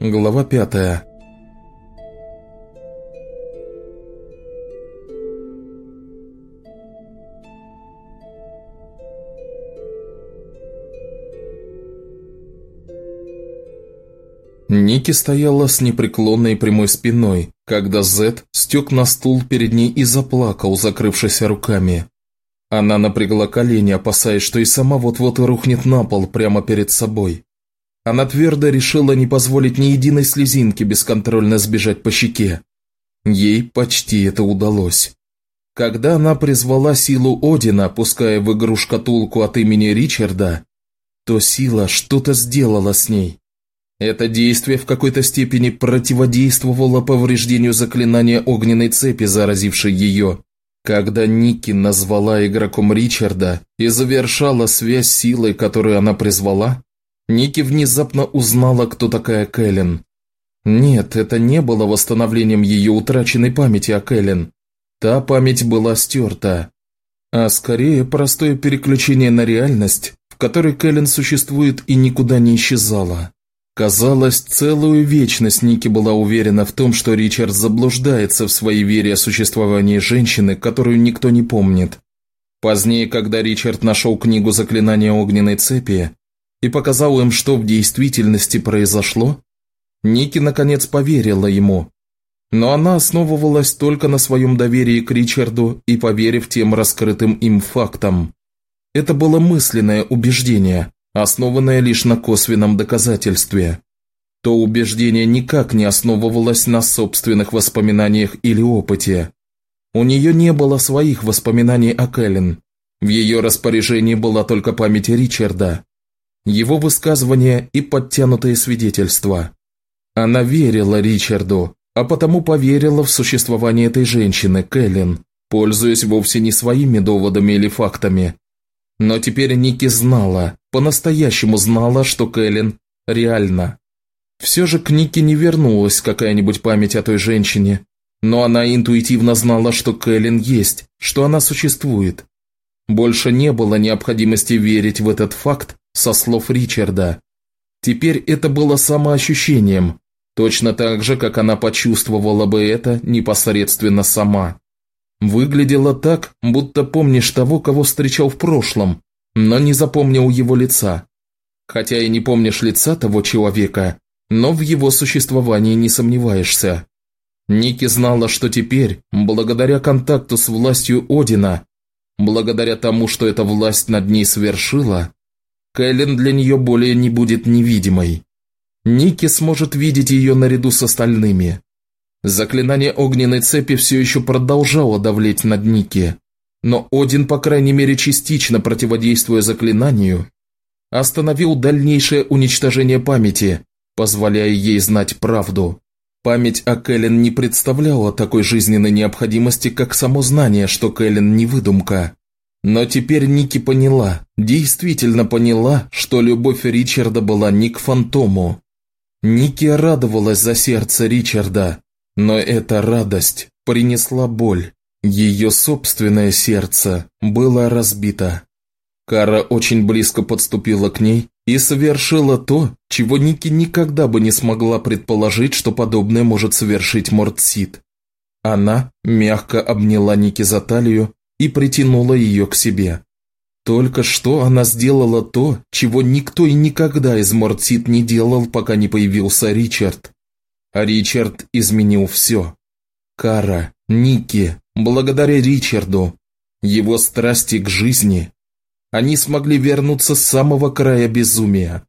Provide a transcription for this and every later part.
Глава пятая. Ники стояла с непреклонной прямой спиной, когда Зет стек на стул перед ней и заплакал, закрывшись руками. Она напрягла колени, опасаясь, что и сама вот-вот рухнет на пол прямо перед собой. Она твердо решила не позволить ни единой слезинки бесконтрольно сбежать по щеке. Ей почти это удалось. Когда она призвала силу Одина, пуская в игру шкатулку от имени Ричарда, то сила что-то сделала с ней. Это действие в какой-то степени противодействовало повреждению заклинания огненной цепи, заразившей ее. Когда Ники назвала игроком Ричарда и завершала связь силой, которую она призвала, Ники внезапно узнала, кто такая Кэлен. Нет, это не было восстановлением ее утраченной памяти о Кэлен. Та память была стерта. А скорее простое переключение на реальность, в которой Кэлен существует и никуда не исчезала. Казалось, целую вечность Ники была уверена в том, что Ричард заблуждается в своей вере о существовании женщины, которую никто не помнит. Позднее, когда Ричард нашел книгу заклинания огненной цепи и показал им, что в действительности произошло, Ники наконец поверила ему. Но она основывалась только на своем доверии к Ричарду и поверив тем раскрытым им фактам. Это было мысленное убеждение, основанное лишь на косвенном доказательстве. То убеждение никак не основывалось на собственных воспоминаниях или опыте. У нее не было своих воспоминаний о Кэлен. В ее распоряжении была только память Ричарда, его высказывания и подтянутые свидетельства. Она верила Ричарду, а потому поверила в существование этой женщины, Кэлен, пользуясь вовсе не своими доводами или фактами, но теперь Ники знала, по-настоящему знала, что Кэлен реально. Все же к Нике не вернулась какая-нибудь память о той женщине, но она интуитивно знала, что Кэлен есть, что она существует. Больше не было необходимости верить в этот факт со слов Ричарда. Теперь это было самоощущением, точно так же, как она почувствовала бы это непосредственно сама. Выглядело так, будто помнишь того, кого встречал в прошлом, но не запомнил его лица. Хотя и не помнишь лица того человека, но в его существовании не сомневаешься. Ники знала, что теперь, благодаря контакту с властью Одина, благодаря тому, что эта власть над ней совершила, Кэлен для нее более не будет невидимой. Ники сможет видеть ее наряду с остальными. Заклинание огненной цепи все еще продолжало давлеть над Ники, но Один, по крайней мере частично противодействуя заклинанию, остановил дальнейшее уничтожение памяти, позволяя ей знать правду. Память о Кэлен не представляла такой жизненной необходимости, как само знание, что Кэлен не выдумка. Но теперь Ники поняла, действительно поняла, что любовь Ричарда была не к фантому. Ники радовалась за сердце Ричарда, но эта радость принесла боль. Ее собственное сердце было разбито. Кара очень близко подступила к ней и совершила то, чего Ники никогда бы не смогла предположить, что подобное может совершить Мортсид. Она мягко обняла Ники за талию и притянула ее к себе. Только что она сделала то, чего никто и никогда из Мортсид не делал, пока не появился Ричард. А Ричард изменил все. Кара, Ники, благодаря Ричарду, его страсти к жизни, они смогли вернуться с самого края безумия.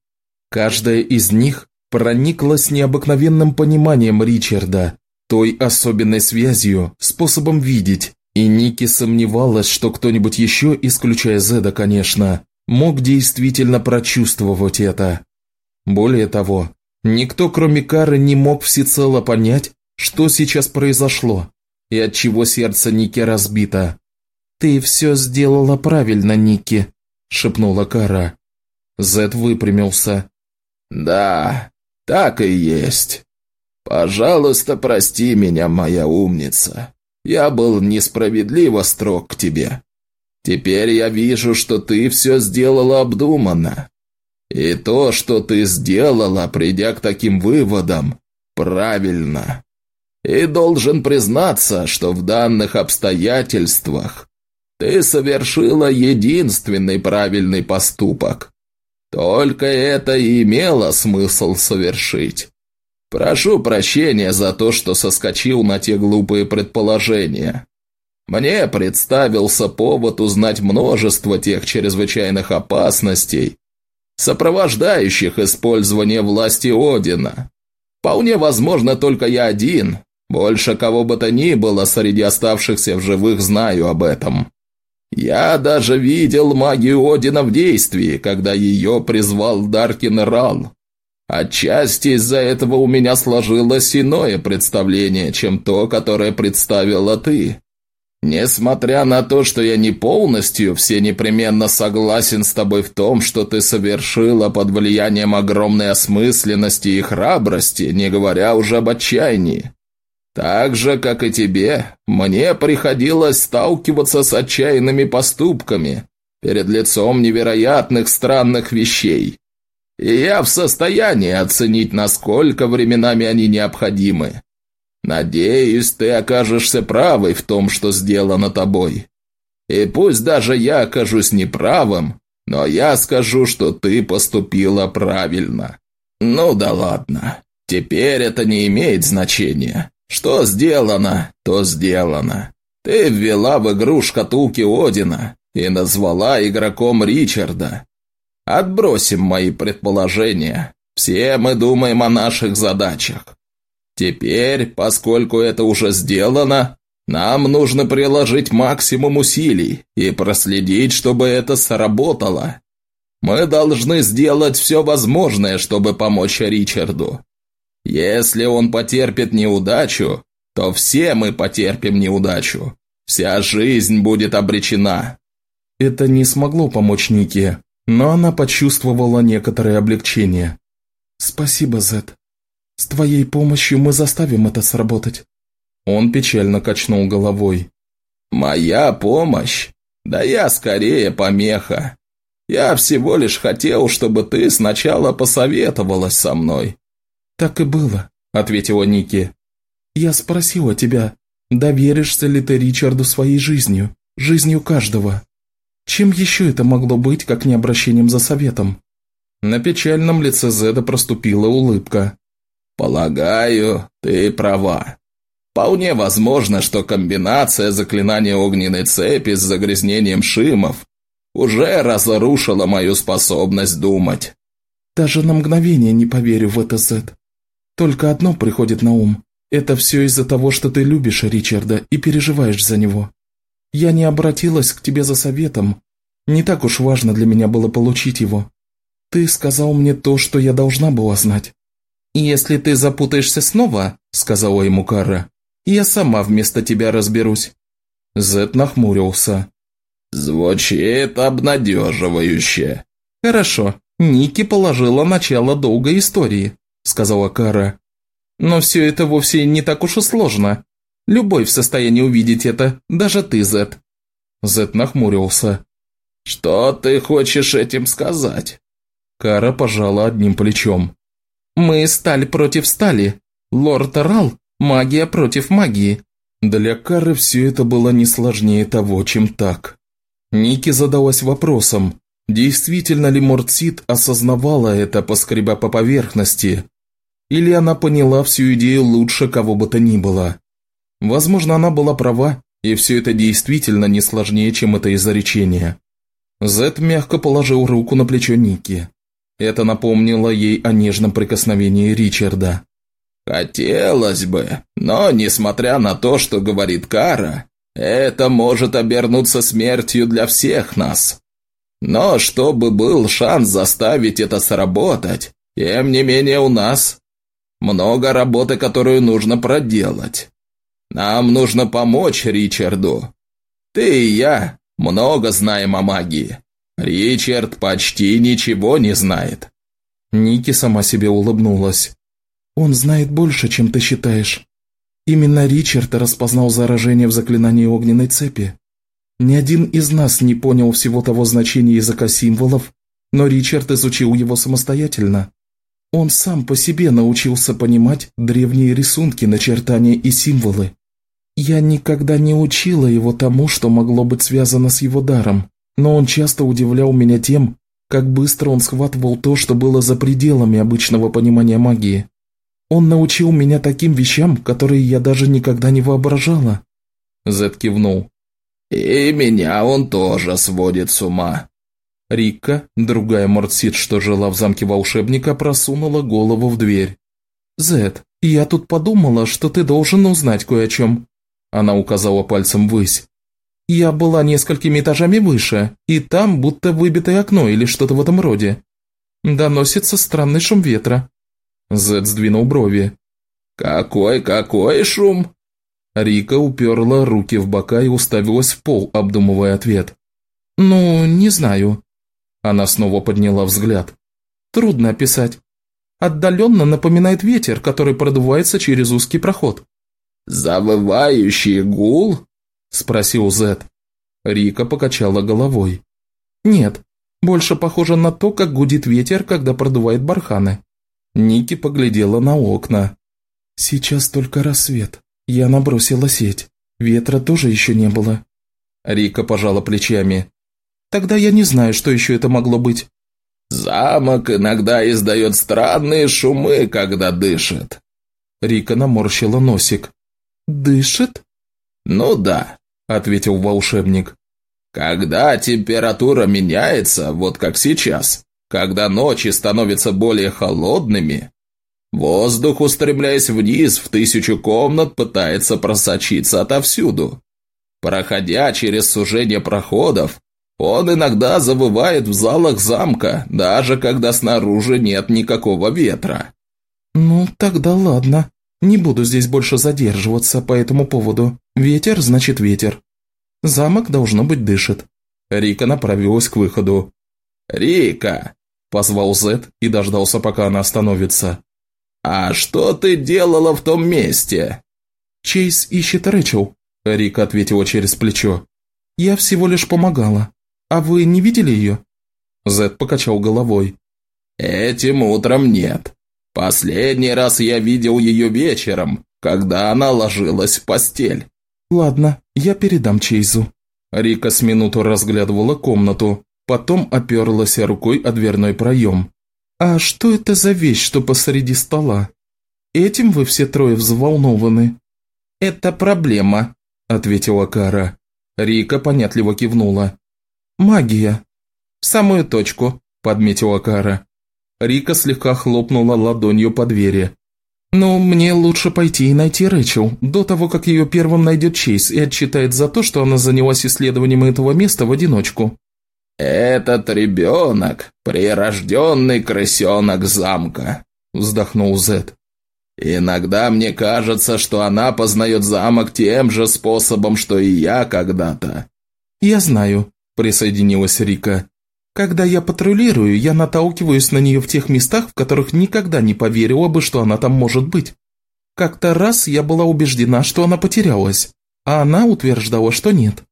Каждая из них прониклась необыкновенным пониманием Ричарда, той особенной связью, способом видеть, и Ники сомневалась, что кто-нибудь еще, исключая Зеда, конечно, мог действительно прочувствовать это. Более того, Никто, кроме Кары, не мог всецело понять, что сейчас произошло и от чего сердце Ники разбито. «Ты все сделала правильно, Ники», – шепнула Кара. Зед выпрямился. «Да, так и есть. Пожалуйста, прости меня, моя умница. Я был несправедливо строг к тебе. Теперь я вижу, что ты все сделала обдуманно. И то, что ты сделала, придя к таким выводам, правильно. И должен признаться, что в данных обстоятельствах ты совершила единственный правильный поступок. Только это и имело смысл совершить. Прошу прощения за то, что соскочил на те глупые предположения. Мне представился повод узнать множество тех чрезвычайных опасностей, сопровождающих использование власти Одина. Вполне возможно, только я один. Больше кого бы то ни было среди оставшихся в живых знаю об этом. Я даже видел магию Одина в действии, когда ее призвал Даркин Рал. Отчасти из-за этого у меня сложилось иное представление, чем то, которое представила ты. Несмотря на то, что я не полностью все непременно согласен с тобой в том, что ты совершила под влиянием огромной осмысленности и храбрости, не говоря уже об отчаянии. Так же, как и тебе, мне приходилось сталкиваться с отчаянными поступками перед лицом невероятных странных вещей. И я в состоянии оценить, насколько временами они необходимы. Надеюсь, ты окажешься правой в том, что сделано тобой. И пусть даже я окажусь неправым, но я скажу, что ты поступила правильно. Ну да ладно, теперь это не имеет значения. Что сделано, то сделано. Ты ввела в игру шкатулки Одина и назвала игроком Ричарда. Отбросим мои предположения. Все мы думаем о наших задачах. Теперь, поскольку это уже сделано, нам нужно приложить максимум усилий и проследить, чтобы это сработало. Мы должны сделать все возможное, чтобы помочь Ричарду. Если он потерпит неудачу, то все мы потерпим неудачу. Вся жизнь будет обречена. Это не смогло помочь Нике, но она почувствовала некоторое облегчение. «Спасибо, Зет. С твоей помощью мы заставим это сработать». Он печально качнул головой. «Моя помощь? Да я скорее помеха. Я всего лишь хотел, чтобы ты сначала посоветовалась со мной». «Так и было», – ответила Ники. «Я спросила тебя, доверишься ли ты Ричарду своей жизнью, жизнью каждого? Чем еще это могло быть, как не обращением за советом?» На печальном лице Зеда проступила улыбка. «Полагаю, ты права. Вполне возможно, что комбинация заклинания огненной цепи с загрязнением шимов уже разрушила мою способность думать». «Даже на мгновение не поверю в это, Зед. Только одно приходит на ум. Это все из-за того, что ты любишь Ричарда и переживаешь за него. Я не обратилась к тебе за советом. Не так уж важно для меня было получить его. Ты сказал мне то, что я должна была знать. «Если ты запутаешься снова», — сказала ему Кара, — «я сама вместо тебя разберусь». Зет нахмурился. «Звучит обнадеживающе». «Хорошо, Ники положила начало долгой истории», — сказала Кара. «Но все это вовсе не так уж и сложно. Любой в состоянии увидеть это, даже ты, Зет». Зет нахмурился. «Что ты хочешь этим сказать?» Кара пожала одним плечом. Мы сталь против стали. Лорд Рал – магия против магии. Для Кары все это было не сложнее того, чем так. Ники задалась вопросом, действительно ли Мортсит осознавала это, поскреба по поверхности, или она поняла всю идею лучше кого бы то ни было. Возможно, она была права, и все это действительно не сложнее, чем это изречение. Зет мягко положил руку на плечо Ники. Это напомнило ей о нежном прикосновении Ричарда. «Хотелось бы, но, несмотря на то, что говорит Кара, это может обернуться смертью для всех нас. Но чтобы был шанс заставить это сработать, тем не менее у нас много работы, которую нужно проделать. Нам нужно помочь Ричарду. Ты и я много знаем о магии. Ричард почти ничего не знает». Ники сама себе улыбнулась. «Он знает больше, чем ты считаешь. Именно Ричард распознал заражение в заклинании огненной цепи. Ни один из нас не понял всего того значения языка символов, но Ричард изучил его самостоятельно. Он сам по себе научился понимать древние рисунки, начертания и символы. Я никогда не учила его тому, что могло быть связано с его даром, но он часто удивлял меня тем, как быстро он схватывал то, что было за пределами обычного понимания магии. Он научил меня таким вещам, которые я даже никогда не воображала. Зет кивнул. «И меня он тоже сводит с ума». Рикка, другая Мортсид, что жила в замке волшебника, просунула голову в дверь. «Зет, я тут подумала, что ты должен узнать кое о чем». Она указала пальцем ввысь. «Я была несколькими этажами выше, и там будто выбитое окно или что-то в этом роде. Доносится странный шум ветра». Зет сдвинул брови. «Какой-какой шум?» Рика уперла руки в бока и уставилась в пол, обдумывая ответ. «Ну, не знаю». Она снова подняла взгляд. «Трудно описать. Отдаленно напоминает ветер, который продувается через узкий проход». «Завывающий гул?» – спросил Зет. Рика покачала головой. «Нет, больше похоже на то, как гудит ветер, когда продувает барханы». Ники поглядела на окна. «Сейчас только рассвет. Я набросила сеть. Ветра тоже еще не было. Рика пожала плечами. Тогда я не знаю, что еще это могло быть. Замок иногда издает странные шумы, когда дышит. Рика наморщила носик. «Дышит?» «Ну да», – ответил волшебник. «Когда температура меняется, вот как сейчас, когда ночи становятся более холодными, Воздух, устремляясь вниз в тысячу комнат, пытается просочиться отовсюду. Проходя через сужение проходов, он иногда завывает в залах замка, даже когда снаружи нет никакого ветра. «Ну, тогда ладно. Не буду здесь больше задерживаться по этому поводу. Ветер значит ветер. Замок, должно быть, дышит». Рика направилась к выходу. «Рика!» – позвал Зет и дождался, пока она остановится. «А что ты делала в том месте?» «Чейз ищет Рэчел», – Рика ответила через плечо. «Я всего лишь помогала. А вы не видели ее?» Зед покачал головой. «Этим утром нет. Последний раз я видел ее вечером, когда она ложилась в постель». «Ладно, я передам Чейзу». Рика с минуту разглядывала комнату, потом оперлась рукой о дверной проем. «А что это за вещь, что посреди стола? Этим вы все трое взволнованы». «Это проблема», – ответила Кара. Рика понятливо кивнула. «Магия». «В самую точку», – подметила Кара. Рика слегка хлопнула ладонью по двери. «Ну, мне лучше пойти и найти Рэчел, до того, как ее первым найдет Чейз и отчитает за то, что она занялась исследованием этого места в одиночку». «Этот ребенок – прирожденный крысенок замка», – вздохнул Зет. «Иногда мне кажется, что она познает замок тем же способом, что и я когда-то». «Я знаю», – присоединилась Рика. «Когда я патрулирую, я наталкиваюсь на нее в тех местах, в которых никогда не поверила бы, что она там может быть. Как-то раз я была убеждена, что она потерялась, а она утверждала, что нет.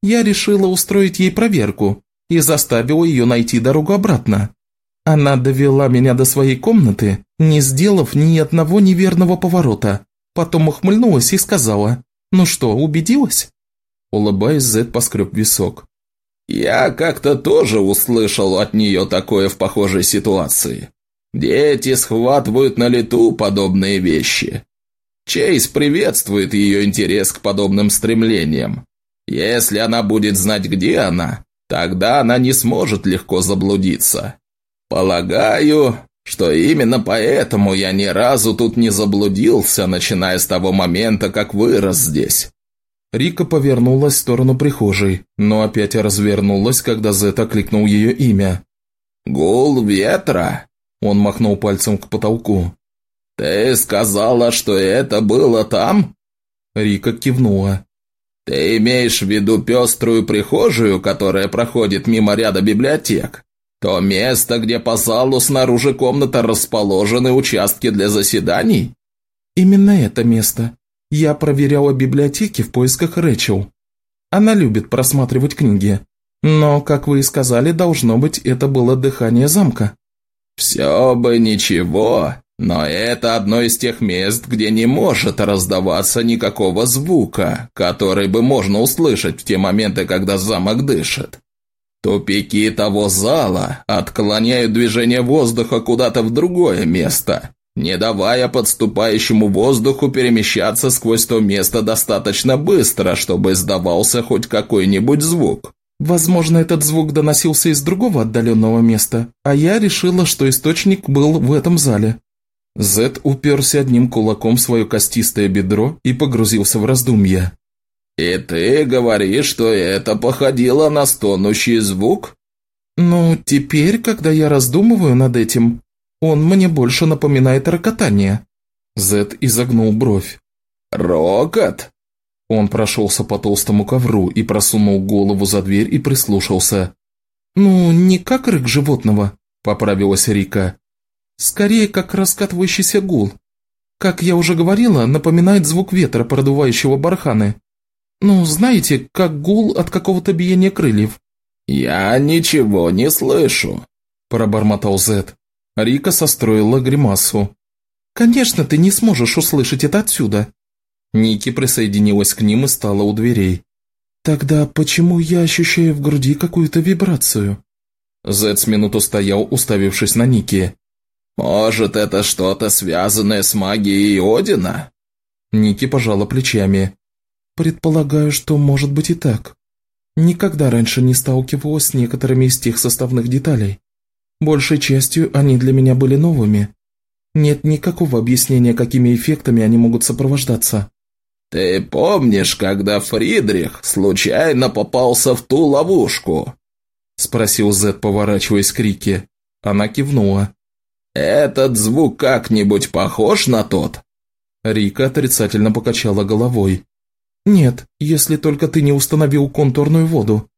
Я решила устроить ей проверку, и заставила ее найти дорогу обратно. Она довела меня до своей комнаты, не сделав ни одного неверного поворота. Потом ухмыльнулась и сказала, «Ну что, убедилась?» Улыбаясь, Зет поскреб висок. «Я как-то тоже услышал от нее такое в похожей ситуации. Дети схватывают на лету подобные вещи. Чейз приветствует ее интерес к подобным стремлениям. Если она будет знать, где она, Тогда она не сможет легко заблудиться. Полагаю, что именно поэтому я ни разу тут не заблудился, начиная с того момента, как вырос здесь». Рика повернулась в сторону прихожей, но опять развернулась, когда Зет окликнул ее имя. «Гул ветра?» Он махнул пальцем к потолку. «Ты сказала, что это было там?» Рика кивнула. «Ты имеешь в виду пеструю прихожую, которая проходит мимо ряда библиотек? То место, где по залу снаружи комната расположены участки для заседаний?» «Именно это место. Я проверяла библиотеки в поисках Рэчел. Она любит просматривать книги. Но, как вы и сказали, должно быть, это было дыхание замка. Все бы ничего, но это одно из тех мест, где не может раздаваться никакого звука, который бы можно услышать в те моменты, когда замок дышит. Тупики того зала отклоняют движение воздуха куда-то в другое место, не давая подступающему воздуху перемещаться сквозь то место достаточно быстро, чтобы издавался хоть какой-нибудь звук. Возможно, этот звук доносился из другого отдаленного места, а я решила, что источник был в этом зале. Зет уперся одним кулаком в свое костистое бедро и погрузился в раздумья. «И ты говоришь, что это походило на стонущий звук?» «Ну, теперь, когда я раздумываю над этим, он мне больше напоминает рокотание». Зет изогнул бровь. «Рокот?» Он прошелся по толстому ковру и просунул голову за дверь и прислушался. «Ну, не как рык животного», – поправилась Рика. «Скорее, как раскатывающийся гул. Как я уже говорила, напоминает звук ветра, продувающего барханы. Ну, знаете, как гул от какого-то биения крыльев». «Я ничего не слышу», – пробормотал Зет. Рика состроила гримасу. «Конечно, ты не сможешь услышать это отсюда. Ники присоединилась к ним и стала у дверей. «Тогда почему я ощущаю в груди какую-то вибрацию?» Зед с минуту стоял, уставившись на Ники. «Может, это что-то связанное с магией Одина?» Ники пожала плечами. «Предполагаю, что может быть и так. Никогда раньше не сталкивалась с некоторыми из тех составных деталей. Большей частью они для меня были новыми. Нет никакого объяснения, какими эффектами они могут сопровождаться. «Ты помнишь, когда Фридрих случайно попался в ту ловушку?» Спросил Зет, поворачиваясь к Рике. Она кивнула. «Этот звук как-нибудь похож на тот?» Рика отрицательно покачала головой. «Нет, если только ты не установил контурную воду».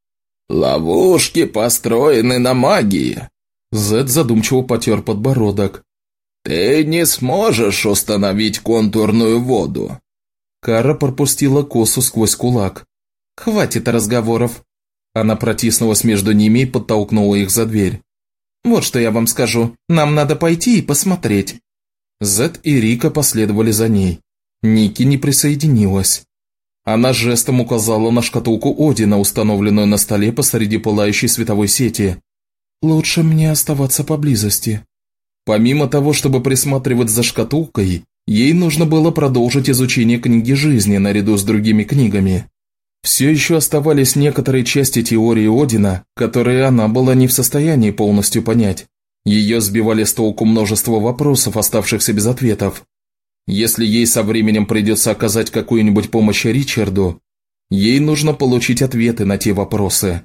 «Ловушки построены на магии». Зед задумчиво потер подбородок. «Ты не сможешь установить контурную воду. Кара пропустила косу сквозь кулак. «Хватит разговоров!» Она протиснулась между ними и подтолкнула их за дверь. «Вот что я вам скажу. Нам надо пойти и посмотреть». Зет и Рика последовали за ней. Ники не присоединилась. Она жестом указала на шкатулку Одина, установленную на столе посреди пылающей световой сети. «Лучше мне оставаться поблизости». Помимо того, чтобы присматривать за шкатулкой, Ей нужно было продолжить изучение книги жизни наряду с другими книгами. Все еще оставались некоторые части теории Одина, которые она была не в состоянии полностью понять. Ее сбивали с толку множество вопросов, оставшихся без ответов. Если ей со временем придется оказать какую-нибудь помощь Ричарду, ей нужно получить ответы на те вопросы.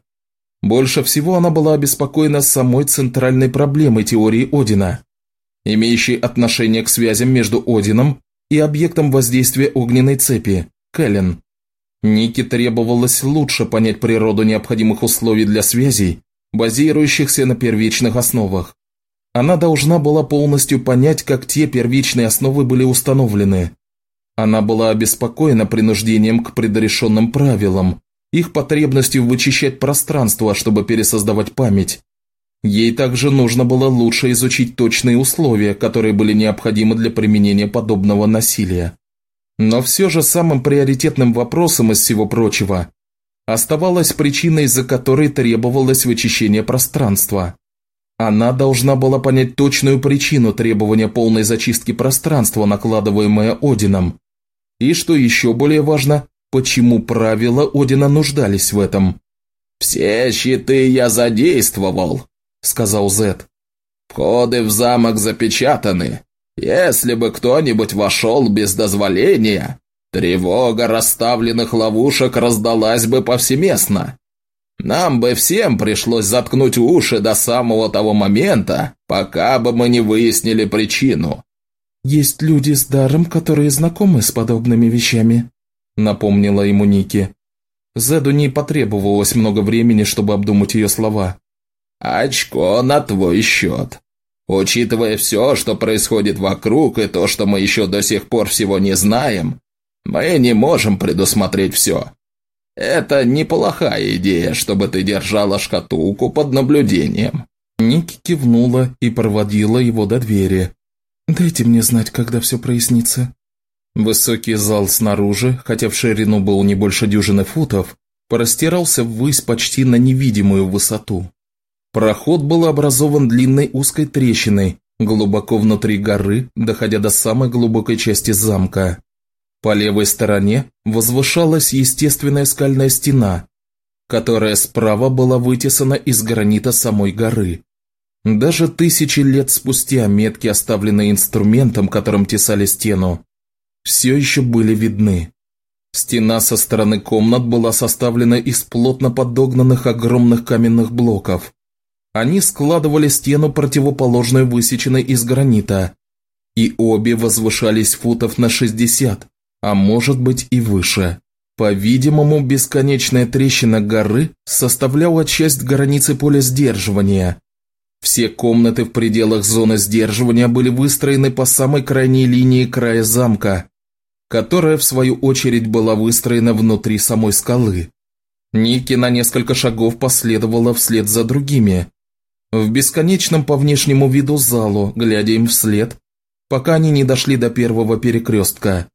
Больше всего она была обеспокоена самой центральной проблемой теории Одина имеющий отношение к связям между Одином и объектом воздействия огненной цепи – Кэлен. Нике требовалось лучше понять природу необходимых условий для связей, базирующихся на первичных основах. Она должна была полностью понять, как те первичные основы были установлены. Она была обеспокоена принуждением к предрешенным правилам, их потребностью вычищать пространство, чтобы пересоздавать память, Ей также нужно было лучше изучить точные условия, которые были необходимы для применения подобного насилия. Но все же самым приоритетным вопросом из всего прочего оставалась причина, из-за которой требовалось вычищение пространства. Она должна была понять точную причину требования полной зачистки пространства, накладываемое Одином. И, что еще более важно, почему правила Одина нуждались в этом. «Все щиты я задействовал», – сказал Зет. «Входы в замок запечатаны. Если бы кто-нибудь вошел без дозволения, тревога расставленных ловушек раздалась бы повсеместно. Нам бы всем пришлось заткнуть уши до самого того момента, пока бы мы не выяснили причину». «Есть люди с даром, которые знакомы с подобными вещами», – напомнила ему Ники. Зеду не потребовалось много времени, чтобы обдумать ее слова. «Очко на твой счет. Учитывая все, что происходит вокруг и то, что мы еще до сих пор всего не знаем, мы не можем предусмотреть все. Это неплохая идея, чтобы ты держала шкатулку под наблюдением». Ники кивнула и проводила его до двери. «Дайте мне знать, когда все прояснится». Высокий зал снаружи, хотя в ширину был не больше дюжины футов, простирался ввысь почти на невидимую высоту. Проход был образован длинной узкой трещиной, глубоко внутри горы, доходя до самой глубокой части замка. По левой стороне возвышалась естественная скальная стена, которая справа была вытесана из гранита самой горы. Даже тысячи лет спустя метки, оставленные инструментом, которым тесали стену, все еще были видны. Стена со стороны комнат была составлена из плотно подогнанных огромных каменных блоков. Они складывали стену противоположную высеченной из гранита, и обе возвышались футов на 60, а может быть и выше. По-видимому, бесконечная трещина горы составляла часть границы поля сдерживания. Все комнаты в пределах зоны сдерживания были выстроены по самой крайней линии края замка, которая в свою очередь была выстроена внутри самой скалы. Ники на несколько шагов последовала вслед за другими, в бесконечном по внешнему виду залу, глядя им вслед, пока они не дошли до первого перекрестка.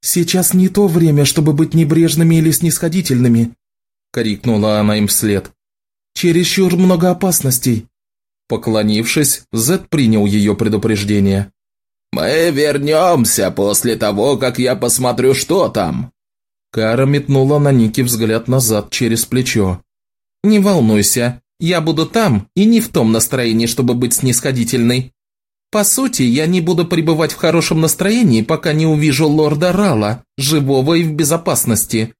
«Сейчас не то время, чтобы быть небрежными или снисходительными», – крикнула она им вслед. «Чересчур много опасностей». Поклонившись, Зет принял ее предупреждение. «Мы вернемся после того, как я посмотрю, что там». Кара метнула на Ники взгляд назад через плечо. «Не волнуйся, я буду там и не в том настроении, чтобы быть снисходительной. По сути, я не буду пребывать в хорошем настроении, пока не увижу лорда Рала, живого и в безопасности».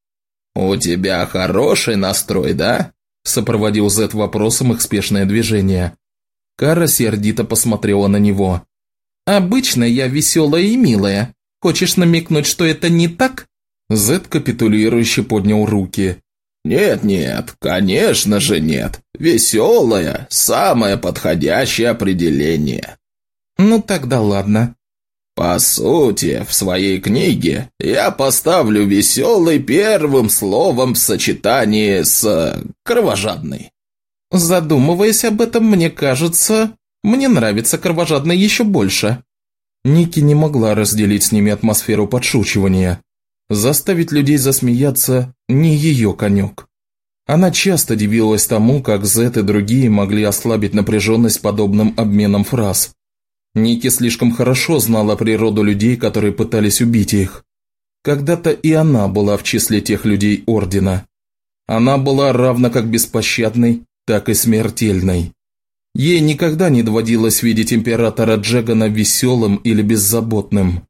«У тебя хороший настрой, да?» – сопроводил Зет вопросом их спешное движение. Кара сердито посмотрела на него. «Обычно я веселая и милая. Хочешь намекнуть, что это не так?» Зет капитулирующе поднял руки. «Нет-нет, конечно же нет. Веселая – самое подходящее определение». «Ну тогда ладно». «По сути, в своей книге я поставлю веселый первым словом в сочетании с кровожадной». Задумываясь об этом, мне кажется, мне нравится кровожадный еще больше». Ники не могла разделить с ними атмосферу подшучивания. Заставить людей засмеяться – не ее конек. Она часто дивилась тому, как Зет и другие могли ослабить напряженность подобным обменом фраз. Ники слишком хорошо знала природу людей, которые пытались убить их. Когда-то и она была в числе тех людей Ордена. Она была равна как беспощадной, так и смертельной. Ей никогда не доводилось видеть императора Джегана веселым или беззаботным.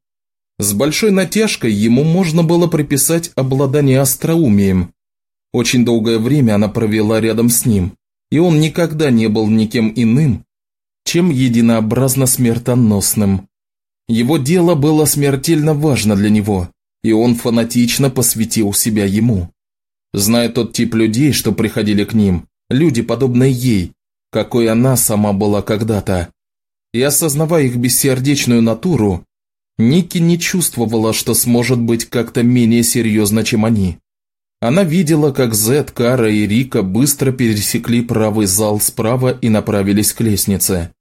С большой натяжкой ему можно было приписать обладание остроумием. Очень долгое время она провела рядом с ним, и он никогда не был никем иным, чем единообразно смертоносным. Его дело было смертельно важно для него, и он фанатично посвятил себя ему. Зная тот тип людей, что приходили к ним, люди, подобные ей, какой она сама была когда-то. И осознавая их бессердечную натуру, Ники не чувствовала, что сможет быть как-то менее серьезно, чем они. Она видела, как Зет, Кара и Рика быстро пересекли правый зал справа и направились к лестнице.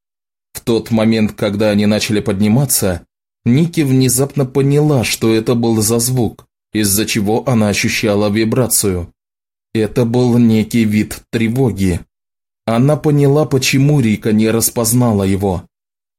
В тот момент, когда они начали подниматься, Ники внезапно поняла, что это был за звук, из-за чего она ощущала вибрацию. Это был некий вид тревоги. Она поняла, почему Рика не распознала его.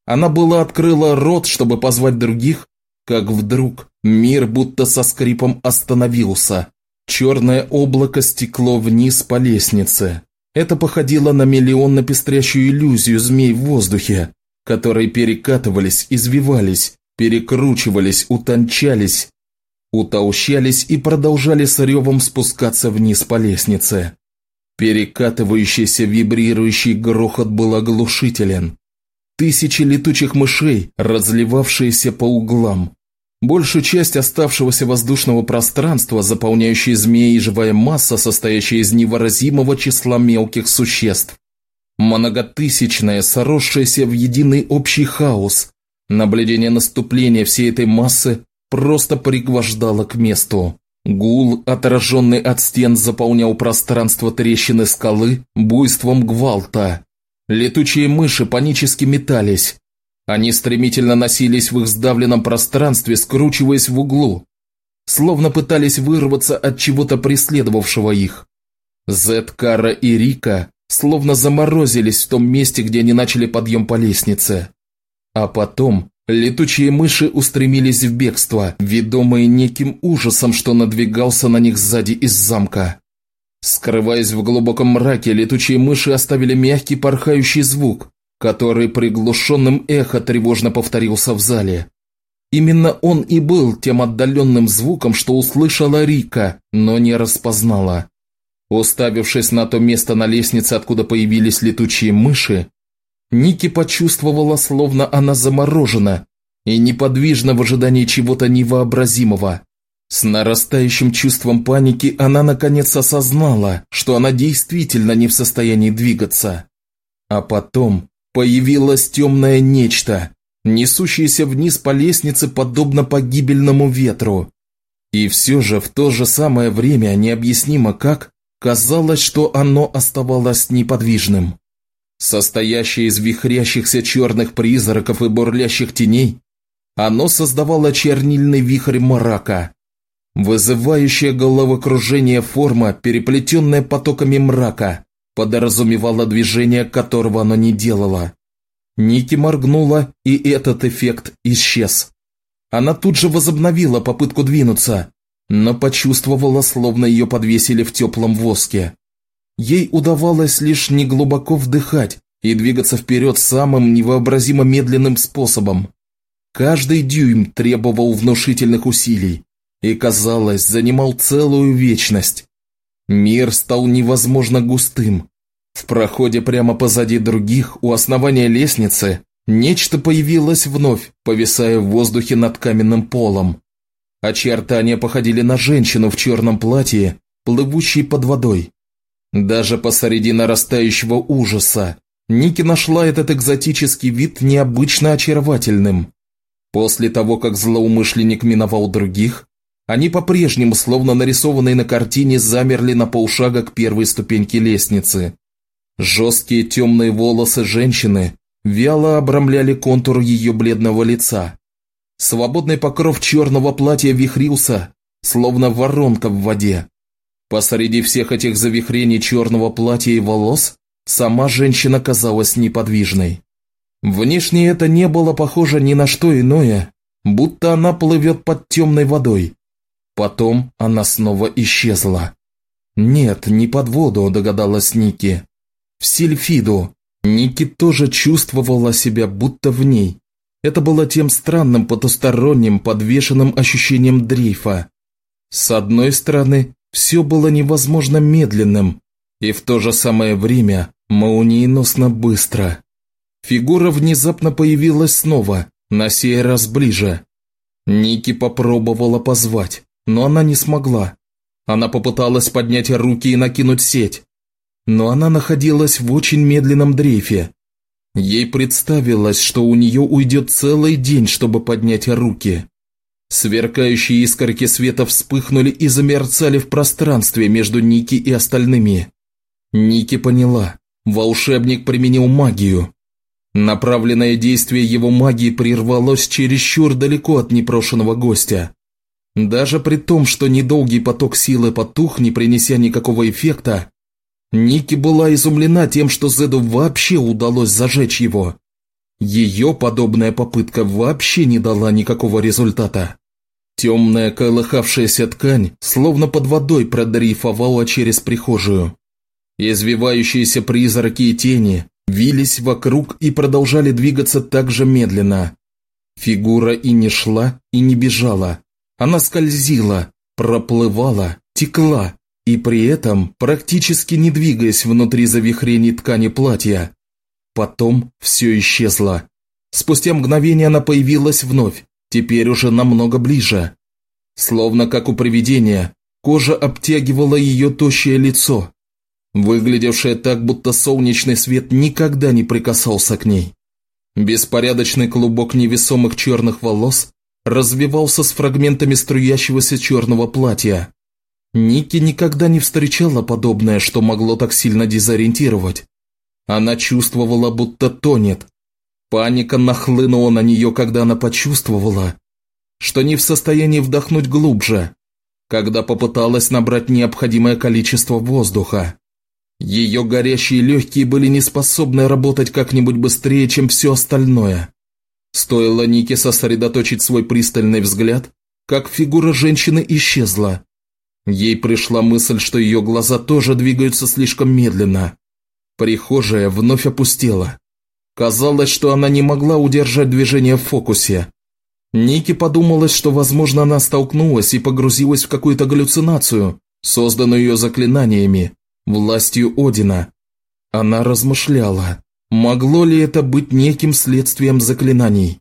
Она была открыла рот, чтобы позвать других, как вдруг мир будто со скрипом остановился. Черное облако стекло вниз по лестнице. Это походило на миллионно пестрящую иллюзию змей в воздухе, которые перекатывались, извивались, перекручивались, утончались, утолщались и продолжали с ревом спускаться вниз по лестнице. Перекатывающийся вибрирующий грохот был оглушителен. Тысячи летучих мышей, разливавшиеся по углам. Большую часть оставшегося воздушного пространства, заполняющей змеи и живая масса, состоящая из невыразимого числа мелких существ. Многотысячное, соросшееся в единый общий хаос. Наблюдение наступления всей этой массы просто пригвождало к месту. Гул, отраженный от стен, заполнял пространство трещины скалы буйством гвалта. Летучие мыши панически метались. Они стремительно носились в их сдавленном пространстве, скручиваясь в углу, словно пытались вырваться от чего-то преследовавшего их. Зет, Кара и Рика словно заморозились в том месте, где они начали подъем по лестнице. А потом Летучие мыши устремились в бегство, ведомые неким ужасом, что надвигался на них сзади из замка. Скрываясь в глубоком мраке, летучие мыши оставили мягкий порхающий звук, который приглушенным эхо тревожно повторился в зале. Именно он и был тем отдаленным звуком, что услышала Рика, но не распознала. Уставившись на то место на лестнице, откуда появились летучие мыши, Ники почувствовала, словно она заморожена и неподвижна в ожидании чего-то невообразимого. С нарастающим чувством паники она наконец осознала, что она действительно не в состоянии двигаться. А потом появилось темное нечто, несущееся вниз по лестнице подобно погибельному ветру. И все же в то же самое время, необъяснимо как, казалось, что оно оставалось неподвижным. Состоящее из вихрящихся черных призраков и бурлящих теней, оно создавало чернильный вихрь мрака. Вызывающая головокружение форма, переплетенная потоками мрака, подразумевала движение, которого оно не делало. Ники моргнула, и этот эффект исчез. Она тут же возобновила попытку двинуться, но почувствовала, словно ее подвесили в теплом воске. Ей удавалось лишь неглубоко вдыхать и двигаться вперед самым невообразимо медленным способом. Каждый дюйм требовал внушительных усилий и, казалось, занимал целую вечность. Мир стал невозможно густым. В проходе прямо позади других, у основания лестницы, нечто появилось вновь, повисая в воздухе над каменным полом. Очертания походили на женщину в черном платье, плывущей под водой. Даже посреди нарастающего ужаса Ники нашла этот экзотический вид необычно очаровательным. После того, как злоумышленник миновал других, они по-прежнему, словно нарисованные на картине, замерли на полшага к первой ступеньке лестницы. Жесткие темные волосы женщины вяло обрамляли контур ее бледного лица. Свободный покров черного платья вихрился, словно воронка в воде. Посреди всех этих завихрений черного платья и волос сама женщина казалась неподвижной. Внешне это не было похоже ни на что иное, будто она плывет под темной водой. Потом она снова исчезла. Нет, не под воду, догадалась Ники. В Сильфиду. Ники тоже чувствовала себя будто в ней. Это было тем странным потусторонним подвешенным ощущением дрейфа. С одной стороны, все было невозможно медленным и в то же самое время молниеносно быстро. Фигура внезапно появилась снова, на сей раз ближе. Ники попробовала позвать, но она не смогла. Она попыталась поднять руки и накинуть сеть, но она находилась в очень медленном дрейфе. Ей представилось, что у нее уйдет целый день, чтобы поднять руки. Сверкающие искорки света вспыхнули и замерцали в пространстве между Ники и остальными. Ники поняла. Волшебник применил магию. Направленное действие его магии прервалось чересчур далеко от непрошенного гостя. Даже при том, что недолгий поток силы потух, не принеся никакого эффекта, Ники была изумлена тем, что Зеду вообще удалось зажечь его. Ее подобная попытка вообще не дала никакого результата. Темная колыхавшаяся ткань, словно под водой продрейфовала через прихожую. Извивающиеся призраки и тени вились вокруг и продолжали двигаться так же медленно. Фигура и не шла, и не бежала. Она скользила, проплывала, текла, и при этом практически не двигаясь внутри завихрений ткани платья. Потом все исчезло. Спустя мгновение она появилась вновь, теперь уже намного ближе. Словно как у привидения, кожа обтягивала ее тощее лицо, выглядевшее так, будто солнечный свет никогда не прикасался к ней. Беспорядочный клубок невесомых черных волос развивался с фрагментами струящегося черного платья. Ники никогда не встречала подобное, что могло так сильно дезориентировать. Она чувствовала, будто тонет. Паника нахлынула на нее, когда она почувствовала, что не в состоянии вдохнуть глубже, когда попыталась набрать необходимое количество воздуха. Ее горящие легкие были не способны работать как-нибудь быстрее, чем все остальное. Стоило Нике сосредоточить свой пристальный взгляд, как фигура женщины исчезла. Ей пришла мысль, что ее глаза тоже двигаются слишком медленно. Прихожая вновь опустела. Казалось, что она не могла удержать движение в фокусе. Ники подумалось, что, возможно, она столкнулась и погрузилась в какую-то галлюцинацию, созданную ее заклинаниями, властью Одина. Она размышляла, могло ли это быть неким следствием заклинаний.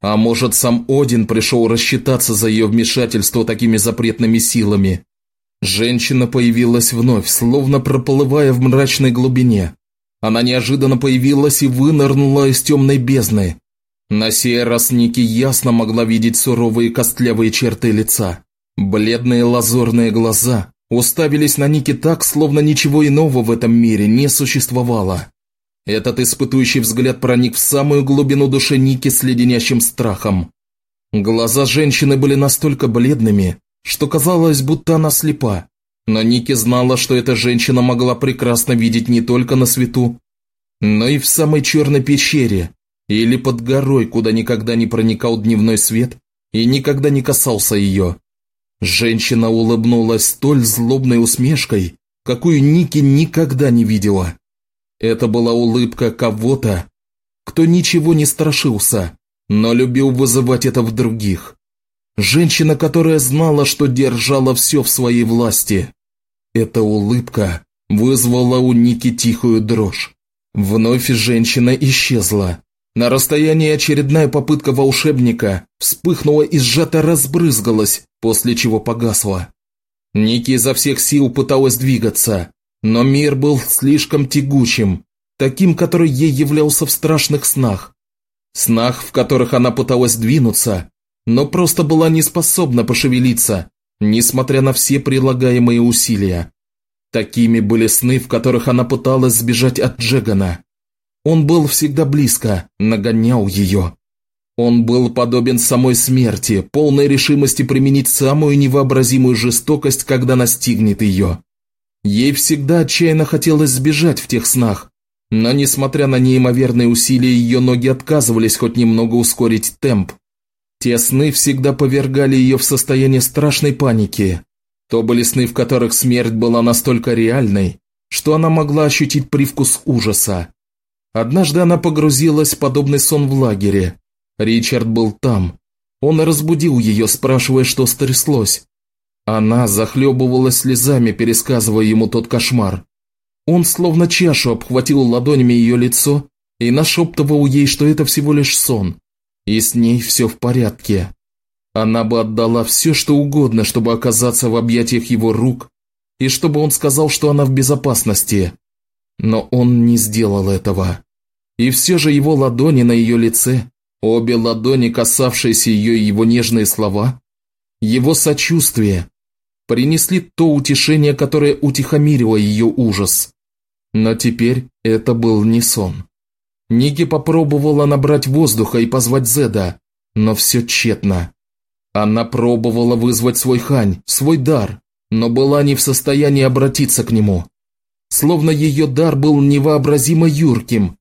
А может, сам Один пришел рассчитаться за ее вмешательство такими запретными силами. Женщина появилась вновь, словно проплывая в мрачной глубине. Она неожиданно появилась и вынырнула из темной бездны. На сей раз Ники ясно могла видеть суровые костлявые черты лица. Бледные лазурные глаза уставились на Ники так, словно ничего иного в этом мире не существовало. Этот испытующий взгляд проник в самую глубину души Ники с леденящим страхом. Глаза женщины были настолько бледными, что казалось, будто она слепа. Но Ники знала, что эта женщина могла прекрасно видеть не только на свету, но и в самой черной пещере, или под горой, куда никогда не проникал дневной свет и никогда не касался ее. Женщина улыбнулась столь злобной усмешкой, какую Ники никогда не видела. Это была улыбка кого-то, кто ничего не страшился, но любил вызывать это в других. Женщина, которая знала, что держала все в своей власти. Эта улыбка вызвала у Ники тихую дрожь. Вновь женщина исчезла. На расстоянии очередная попытка волшебника вспыхнула и сжато разбрызгалась, после чего погасла. Ники изо всех сил пыталась двигаться, но мир был слишком тягучим, таким, который ей являлся в страшных снах. Снах, в которых она пыталась двинуться, но просто была не способна пошевелиться, несмотря на все прилагаемые усилия. Такими были сны, в которых она пыталась сбежать от Джегана. Он был всегда близко, нагонял ее. Он был подобен самой смерти, полной решимости применить самую невообразимую жестокость, когда настигнет ее. Ей всегда отчаянно хотелось сбежать в тех снах, но несмотря на неимоверные усилия, ее ноги отказывались хоть немного ускорить темп. Те сны всегда повергали ее в состояние страшной паники. То были сны, в которых смерть была настолько реальной, что она могла ощутить привкус ужаса. Однажды она погрузилась в подобный сон в лагере. Ричард был там. Он разбудил ее, спрашивая, что стряслось. Она захлебывалась слезами, пересказывая ему тот кошмар. Он словно чашу обхватил ладонями ее лицо и нашептывал ей, что это всего лишь сон, и с ней все в порядке. Она бы отдала все, что угодно, чтобы оказаться в объятиях его рук, и чтобы он сказал, что она в безопасности. Но он не сделал этого. И все же его ладони на ее лице, обе ладони, касавшиеся ее и его нежные слова, его сочувствие, принесли то утешение, которое утихомирило ее ужас. Но теперь это был не сон. Ники попробовала набрать воздуха и позвать Зеда, но все тщетно. Она пробовала вызвать свой хань, свой дар, но была не в состоянии обратиться к нему. Словно ее дар был невообразимо юрким,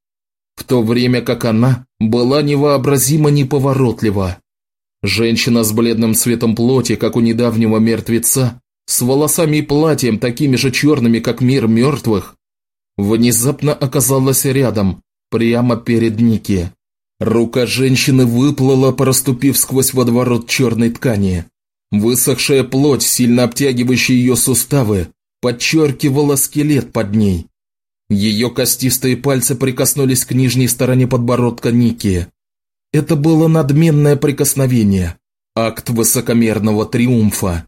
в то время как она была невообразимо неповоротлива. Женщина с бледным цветом плоти, как у недавнего мертвеца, с волосами и платьем такими же черными, как мир мертвых, внезапно оказалась рядом, прямо перед Ники. Рука женщины выплыла, проступив сквозь водоворот черной ткани. Высохшая плоть, сильно обтягивающая ее суставы, подчеркивала скелет под ней. Ее костистые пальцы прикоснулись к нижней стороне подбородка Ники. Это было надменное прикосновение, акт высокомерного триумфа.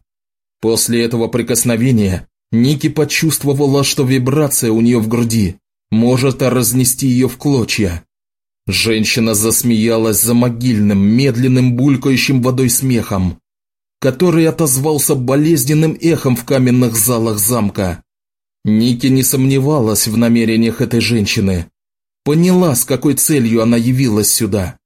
После этого прикосновения Ники почувствовала, что вибрация у нее в груди может разнести ее в клочья. Женщина засмеялась за могильным, медленным, булькающим водой смехом. который отозвался болезненным эхом в каменных залах замка. Ники не сомневалась в намерениях этой женщины. Поняла, с какой целью она явилась сюда.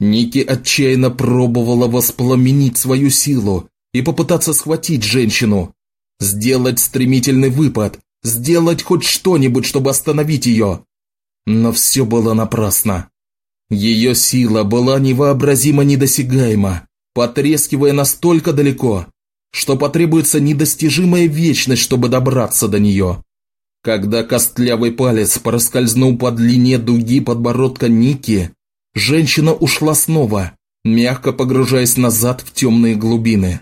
Ники отчаянно пробовала воспламенить свою силу и попытаться схватить женщину, сделать стремительный выпад, сделать хоть что-нибудь, чтобы остановить ее. Но все было напрасно. Ее сила была невообразимо недосягаема, потрескивая настолько далеко, что потребуется недостижимая вечность, чтобы добраться до нее. Когда костлявый палец проскользнул по длине дуги подбородка Ники, женщина ушла снова, мягко погружаясь назад в темные глубины.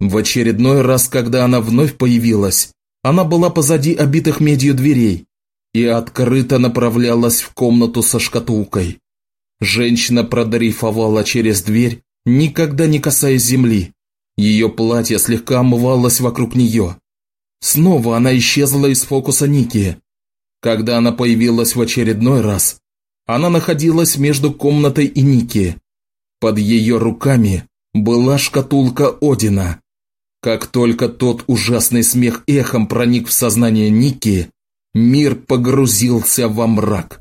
В очередной раз, когда она вновь появилась, она была позади обитых медью дверей и открыто направлялась в комнату со шкатулкой. Женщина продрейфовала через дверь, никогда не касаясь земли. Ее платье слегка омывалось вокруг нее. Снова она исчезла из фокуса Ники. Когда она появилась в очередной раз, она находилась между комнатой и Ники. Под ее руками была шкатулка Одина. Как только тот ужасный смех эхом проник в сознание Ники, мир погрузился во мрак.